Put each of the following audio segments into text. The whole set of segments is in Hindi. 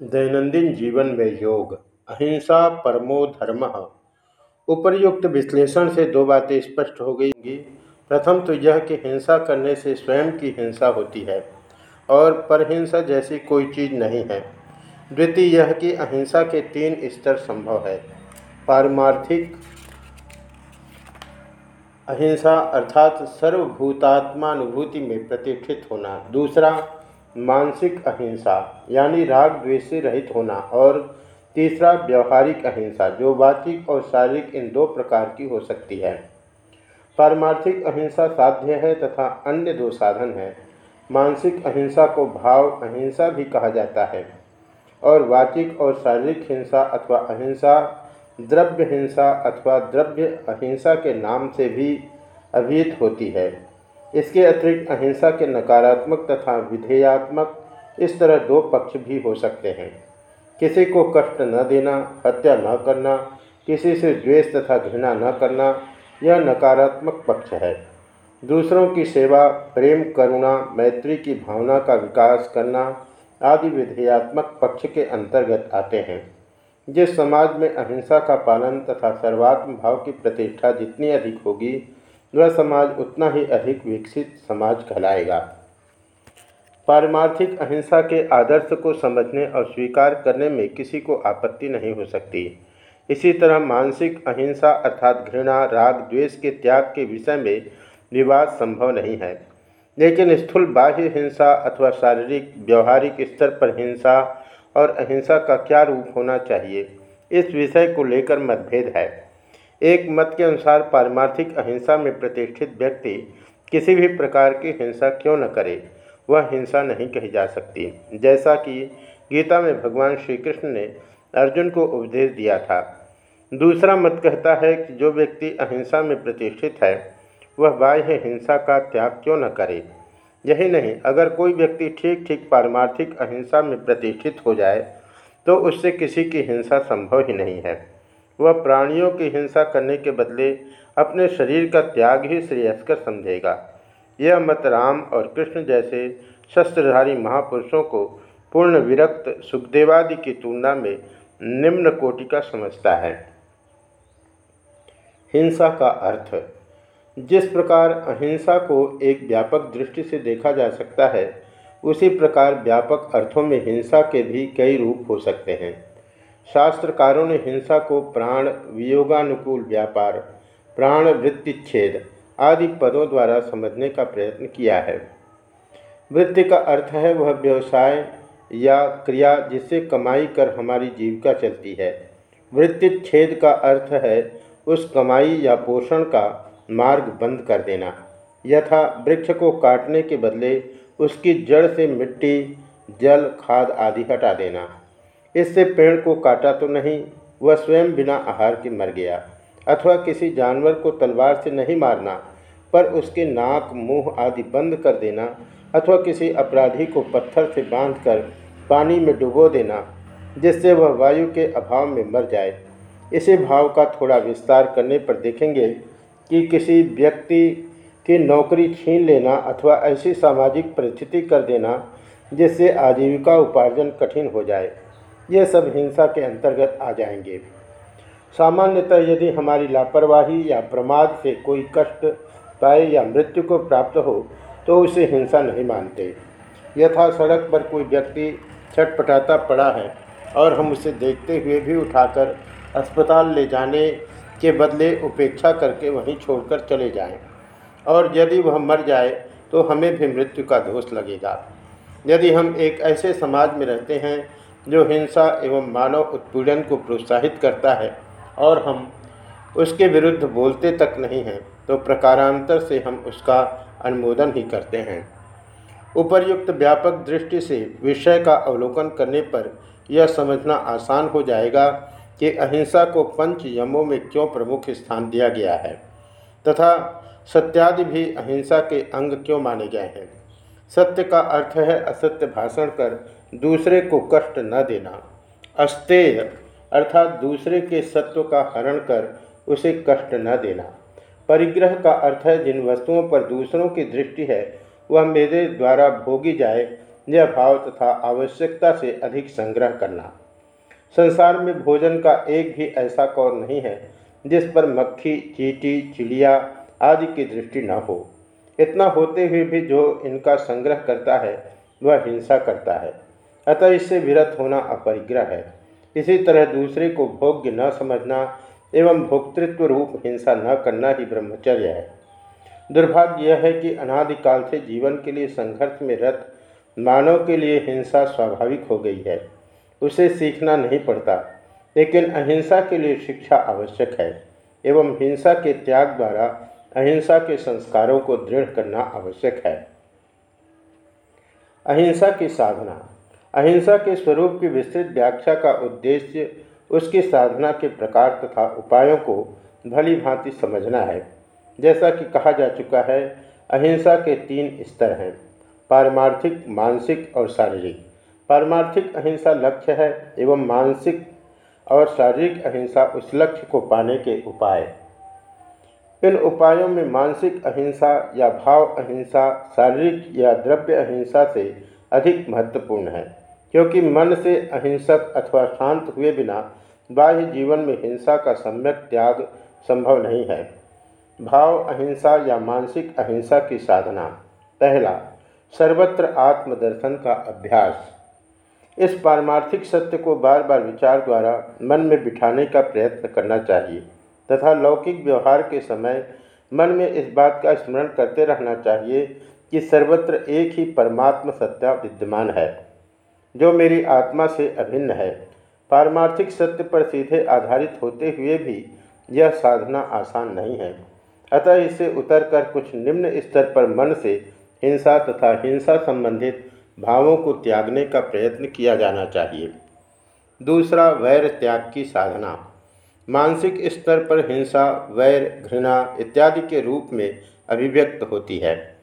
दैनंदिन जीवन में योग, अहिंसा, परमो धर्म। उपर्युक्त विश्लेषण से दो बातें स्पष्ट हो गई प्रथम तो यह कि हिंसा करने से स्वयं की हिंसा होती है, और परहिंसा जैसी कोई चीज़ नहीं है। द्वितीय यह कि अहिंसा के तीन स्तर संभव है। पारमार्थिक अहिंसा अर्थात सर्वभूतात्मानुभूति में प्रतिष्ठित होना। दूसरा मानसिक अहिंसा, यानी राग द्वेष से रहित होना, और तीसरा व्यवहारिक अहिंसा, जो वाचिक और शारीरिक इन दो प्रकार की हो सकती है। पारमार्थिक अहिंसा साध्य है तथा अन्य दो साधन है। मानसिक अहिंसा को भाव अहिंसा भी कहा जाता है, और वाचिक और शारीरिक हिंसा अथवा अहिंसा, द्रव्य हिंसा अथवा द्रव्य अहिंसा के नाम से भी अभिहित होती है। इसके अतिरिक्त अहिंसा के नकारात्मक तथा विधेयात्मक इस तरह दो पक्ष भी हो सकते हैं। किसी को कष्ट न देना, हत्या न करना, किसी से द्वेष तथा घृणा न करना, यह नकारात्मक पक्ष है। दूसरों की सेवा, प्रेम, करुणा, मैत्री की भावना का विकास करना आदि विधेयात्मक पक्ष के अंतर्गत आते हैं, जिस समाज में अहिंसा का पालन तथा सर्वात्म भाव की प्रतिष्ठा जितनी अधिक होगी वह समाज उतना ही अधिक विकसित समाज कहलाएगा। पारमार्थिक अहिंसा के आदर्श को समझने और स्वीकार करने में किसी को आपत्ति नहीं हो सकती। इसी तरह मानसिक अहिंसा अर्थात घृणा, राग, द्वेष के त्याग के विषय में विवाद संभव नहीं है। लेकिन स्थूल बाह्य हिंसा अथवा शारीरिक, व्यवहारिक स्तर पर हिंसा और अहिंसा का क्या रूप होना चाहिए, इस विषय को लेकर मतभेद है। एक मत के अनुसार पारमार्थिक अहिंसा में प्रतिष्ठित व्यक्ति किसी भी प्रकार की हिंसा क्यों न करे, वह हिंसा नहीं कही जा सकती। जैसा कि गीता में भगवान श्री कृष्ण ने अर्जुन को उपदेश दिया था। दूसरा मत कहता है कि जो व्यक्ति अहिंसा में प्रतिष्ठित है, वह बाह्य हिंसा का त्याग क्यों न करे? यही नहीं, अगर कोई व्यक्ति ठीक ठीक पारमार्थिक अहिंसा में प्रतिष्ठित हो जाए तो उससे किसी की हिंसा संभव ही नहीं है। वह प्राणियों की हिंसा करने के बदले अपने शरीर का त्याग ही श्रेयस्कर समझेगा। यह मत राम और कृष्ण जैसे शस्त्रधारी महापुरुषों को पूर्ण विरक्त सुखदेवादि की तुलना में निम्न कोटि का समझता है। हिंसा का अर्थ, जिस प्रकार अहिंसा को एक व्यापक दृष्टि से देखा जा सकता है, उसी प्रकार व्यापक अर्थों में हिंसा के भी कई रूप हो सकते हैं। शास्त्रकारों ने हिंसा को प्राण वियोगानुकूल व्यापार, प्राण वृत्तिच्छेद आदि पदों द्वारा समझने का प्रयत्न किया है। वृत्ति का अर्थ है वह व्यवसाय या क्रिया जिससे कमाई कर हमारी जीविका चलती है। वृत्तिच्छेद का अर्थ है उस कमाई या पोषण का मार्ग बंद कर देना, यथा वृक्ष को काटने के बदले उसकी जड़ से मिट्टी, जल, खाद आदि हटा देना। इससे पेड़ को काटा तो नहीं, वह स्वयं बिना आहार के मर गया। अथवा किसी जानवर को तलवार से नहीं मारना, पर उसके नाक, मुँह आदि बंद कर देना, अथवा किसी अपराधी को पत्थर से बांधकर पानी में डुबो देना, जिससे वह वायु के अभाव में मर जाए। इसी भाव का थोड़ा विस्तार करने पर देखेंगे कि किसी व्यक्ति की नौकरी छीन लेना अथवा ऐसी सामाजिक परिस्थिति कर देना, जिससे आजीविका उपार्जन कठिन हो जाए। ये सब हिंसा के अंतर्गत आ जाएँगे। सामान्यतः यदि हमारी लापरवाही या प्रमाद से कोई कष्ट पाए या मृत्यु को प्राप्त हो तो उसे हिंसा नहीं मानते। यथा सड़क पर कोई व्यक्ति छटपटाता पड़ा है और हम उसे देखते हुए भी उठाकर अस्पताल ले जाने के बदले उपेक्षा करके वहीं छोड़कर चले जाएँ। और यदि वह मर जाए तो हमें भी मृत्यु का दोष लगेगा। यदि हम एक ऐसे समाज में रहते हैं जो हिंसा एवं मानव उत्पीड़न को प्रोत्साहित करता है और हम उसके विरुद्ध बोलते तक नहीं हैं तो प्रकारांतर से हम उसका अनुमोदन ही करते हैं। उपर्युक्त व्यापक दृष्टि से विषय का अवलोकन करने पर यह समझना आसान हो जाएगा कि अहिंसा को पंच यमों में क्यों प्रमुख स्थान दिया गया है, तथा सत्यादि भी अहिंसा के अंग क्यों माने गए हैं। सत्य का अर्थ है असत्य भाषण कर दूसरे को कष्ट न देना। अस्तेय, अर्थात दूसरे के सत्व का हरण कर उसे कष्ट न देना। परिग्रह का अर्थ है जिन वस्तुओं पर दूसरों की दृष्टि है, वह मेरे द्वारा भोगी जाए, यह भाव तथा आवश्यकता से अधिक संग्रह करना। संसार में भोजन का एक भी ऐसा कौर नहीं है, जिस पर मक्खी, चीटी, चिड़िया आदि की दृष्टि न हो। इतना होते हुए भी जो इनका संग्रह करता है, वह हिंसा करता है। अतः इससे विरत होना अपरिग्रह है। इसी तरह दूसरे को भोग्य न समझना एवं भोक्तृत्व रूप हिंसा न करना ही ब्रह्मचर्य है। दुर्भाग्य यह है कि अनादिकाल से जीवन के लिए संघर्ष में रत मानव के लिए हिंसा स्वाभाविक हो गई है। उसे सीखना नहीं पड़ता, लेकिन अहिंसा के लिए शिक्षा आवश्यक है एवं हिंसा के त्याग द्वारा अहिंसा के संस्कारों को दृढ़ करना आवश्यक है। अहिंसा की साधना। अहिंसा के स्वरूप की विस्तृत व्याख्या का उद्देश्य उसकी साधना के प्रकार तथा उपायों को भली भांति समझना है। जैसा कि कहा जा चुका है, अहिंसा के तीन स्तर हैं, पारमार्थिक, मानसिक और शारीरिक। पारमार्थिक अहिंसा लक्ष्य है एवं मानसिक और शारीरिक अहिंसा उस लक्ष्य को पाने के उपाय। इन उपायों में मानसिक अहिंसा या भाव अहिंसा, शारीरिक या द्रव्य अहिंसा से अधिक महत्वपूर्ण है, क्योंकि मन से अहिंसक अथवा शांत हुए बिना बाह्य जीवन में हिंसा का सम्यक त्याग संभव नहीं है। भाव अहिंसा या मानसिक अहिंसा की साधना। पहला, सर्वत्र आत्मदर्शन का अभ्यास। इस पारमार्थिक सत्य को बार बार विचार द्वारा मन में बिठाने का प्रयत्न करना चाहिए। तथा लौकिक व्यवहार के समय मन में इस बात का स्मरण करते रहना चाहिए कि सर्वत्र एक ही परमात्म सत्या विद्यमान है, जो मेरी आत्मा से अभिन्न है। पारमार्थिक सत्य पर सीधे आधारित होते हुए भी यह साधना आसान नहीं है। अतः इसे उतरकर कुछ निम्न स्तर पर मन से हिंसा तथा हिंसा संबंधित भावों को त्यागने का प्रयत्न किया जाना चाहिए। दूसरा, वैर त्याग की साधना। मानसिक स्तर पर हिंसा, वैर, घृणा इत्यादि के रूप में अभिव्यक्त होती है।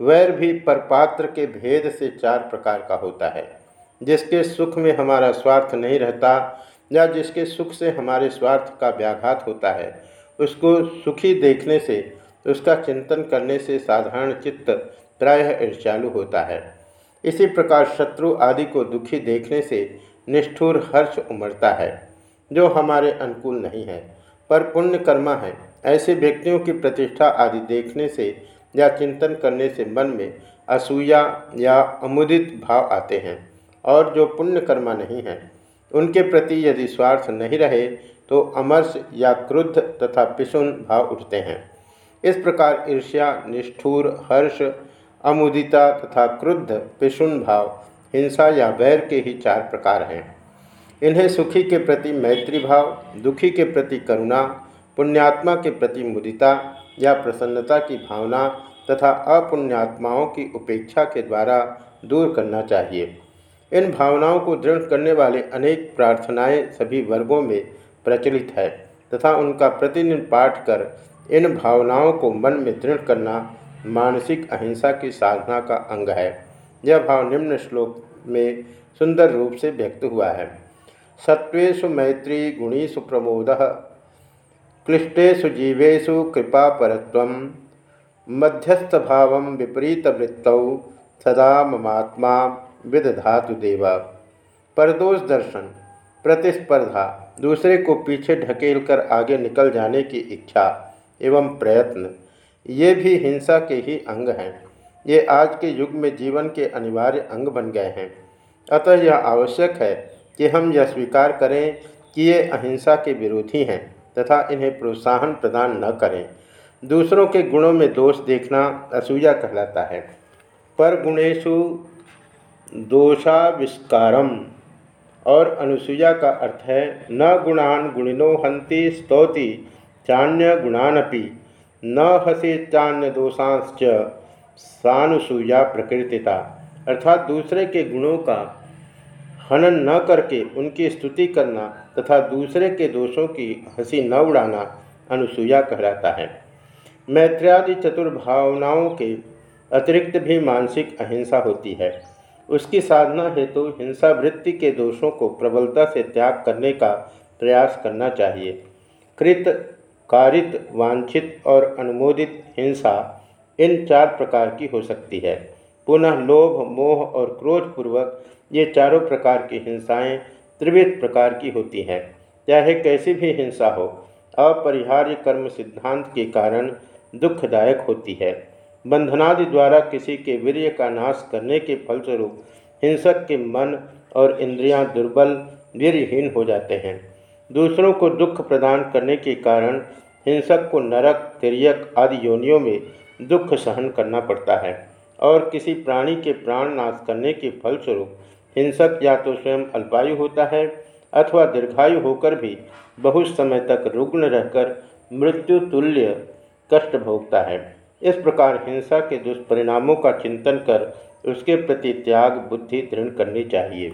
वैर भी परपात्र के भेद से चार प्रकार का होता है। जिसके सुख में हमारा स्वार्थ नहीं रहता या जिसके सुख से हमारे स्वार्थ का व्याघात होता है, उसको सुखी देखने से, उसका चिंतन करने से साधारण चित्त प्रायः ईर्ष्यालु होता है। इसी प्रकार शत्रु आदि को दुखी देखने से निष्ठुर हर्ष उमड़ता है। जो हमारे अनुकूल नहीं है, पर पुण्य कर्मा है। ऐसे व्यक्तियों की प्रतिष्ठा आदि देखने से या चिंतन करने से मन में असूया या अमुदित भाव आते हैं, और जो पुण्य कर्मा नहीं हैं, उनके प्रति यदि स्वार्थ नहीं रहे तो अमर्ष या क्रुद्ध तथा पिशुन भाव उठते हैं। इस प्रकार ईर्ष्या, निष्ठुर, हर्ष, अमुदिता तथा क्रुद्ध पिशुन भाव, हिंसा या वैर के ही चार प्रकार हैं। इन्हें सुखी के प्रति मैत्री भाव दुखी के प्रति करुणा, पुण्यात्मा के प्रति मुदिता या प्रसन्नता की भावना तथा अपुण्यात्माओं की उपेक्षा के द्वारा दूर करना चाहिए। इन भावनाओं को दृढ़ करने वाले अनेक प्रार्थनाएँ सभी वर्गों में प्रचलित है तथा उनका प्रतिदिन पाठ कर इन भावनाओं को मन में दृढ़ करना मानसिक अहिंसा की साधना का अंग है। यह भाव निम्न श्लोक में सुंदर रूप से व्यक्त हुआ है। सत्वेशु मैत्री गुणीषु प्रमोद क्लिष्टेशु जीवेशु कृपा परत्व मध्यस्थ भाव विपरीत वृत्तौ सदा ममात्मा विदधातु देवा परदोष दर्शन, प्रतिस्पर्धा, दूसरे को पीछे ढकेल कर आगे निकल जाने की इच्छा एवं प्रयत्न, ये भी हिंसा के ही अंग हैं। ये आज के युग में जीवन के अनिवार्य अंग बन गए हैं। अतः यह आवश्यक है कि हम यह स्वीकार करें कि ये अहिंसा के विरोधी हैं तथा इन्हें प्रोत्साहन प्रदान न करें। दूसरों के गुणों में दोष देखना असूया कहलाता है। पर गुणेशु दोषाविष्कारम और अनुसूया का अर्थ है, न गुणान गुणिनो हंति स्तौति, चान्य गुणानपि, न हसी चान्य दोषांश्च सानुसूया प्रकृतिता। अर्थात दूसरे के गुणों का हनन न करके उनकी स्तुति करना तथा दूसरे के दोषों की हँसी न उड़ाना अनुसूया कहलाता है। मैत्र्यादि चतुर्भावनाओं के अतिरिक्त भी मानसिक अहिंसा होती है। उसकी साधना हेतु तो हिंसा वृत्ति के दोषों को प्रबलता से त्याग करने का प्रयास करना चाहिए। कृत, कारित, वांछित और अनुमोदित हिंसा इन चार प्रकार की हो सकती है। पुनः लोभ, मोह और क्रोध पूर्वक ये चारों प्रकार की हिंसाएँ त्रिविध प्रकार की होती हैं। चाहे कैसी भी हिंसा हो, अपरिहार्य कर्म सिद्धांत के कारण दुखदायक होती है। बंधनादि द्वारा किसी के वीर्य का नाश करने के फलस्वरूप हिंसक के मन और इंद्रियाँ दुर्बल वीरहीन हो जाते हैं। दूसरों को दुख प्रदान करने के कारण हिंसक को नरक तिरक आदि योनियों में दुख सहन करना पड़ता है और किसी प्राणी के प्राण नाश करने के फलस्वरूप हिंसक या तो स्वयं अल्पायु होता है अथवा दीर्घायु होकर भी बहुत समय तक रुग्ण रहकर मृत्यु तुल्य कष्ट भोगता है। इस प्रकार हिंसा के दुष्परिणामों का चिंतन कर उसके प्रति त्याग, बुद्धि दृढ़ करनी चाहिए।